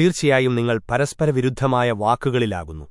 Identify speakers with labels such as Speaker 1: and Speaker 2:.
Speaker 1: തീർച്ചയായും നിങ്ങൾ പരസ്പരവിരുദ്ധമായ വാക്കുകളിലാകുന്നു.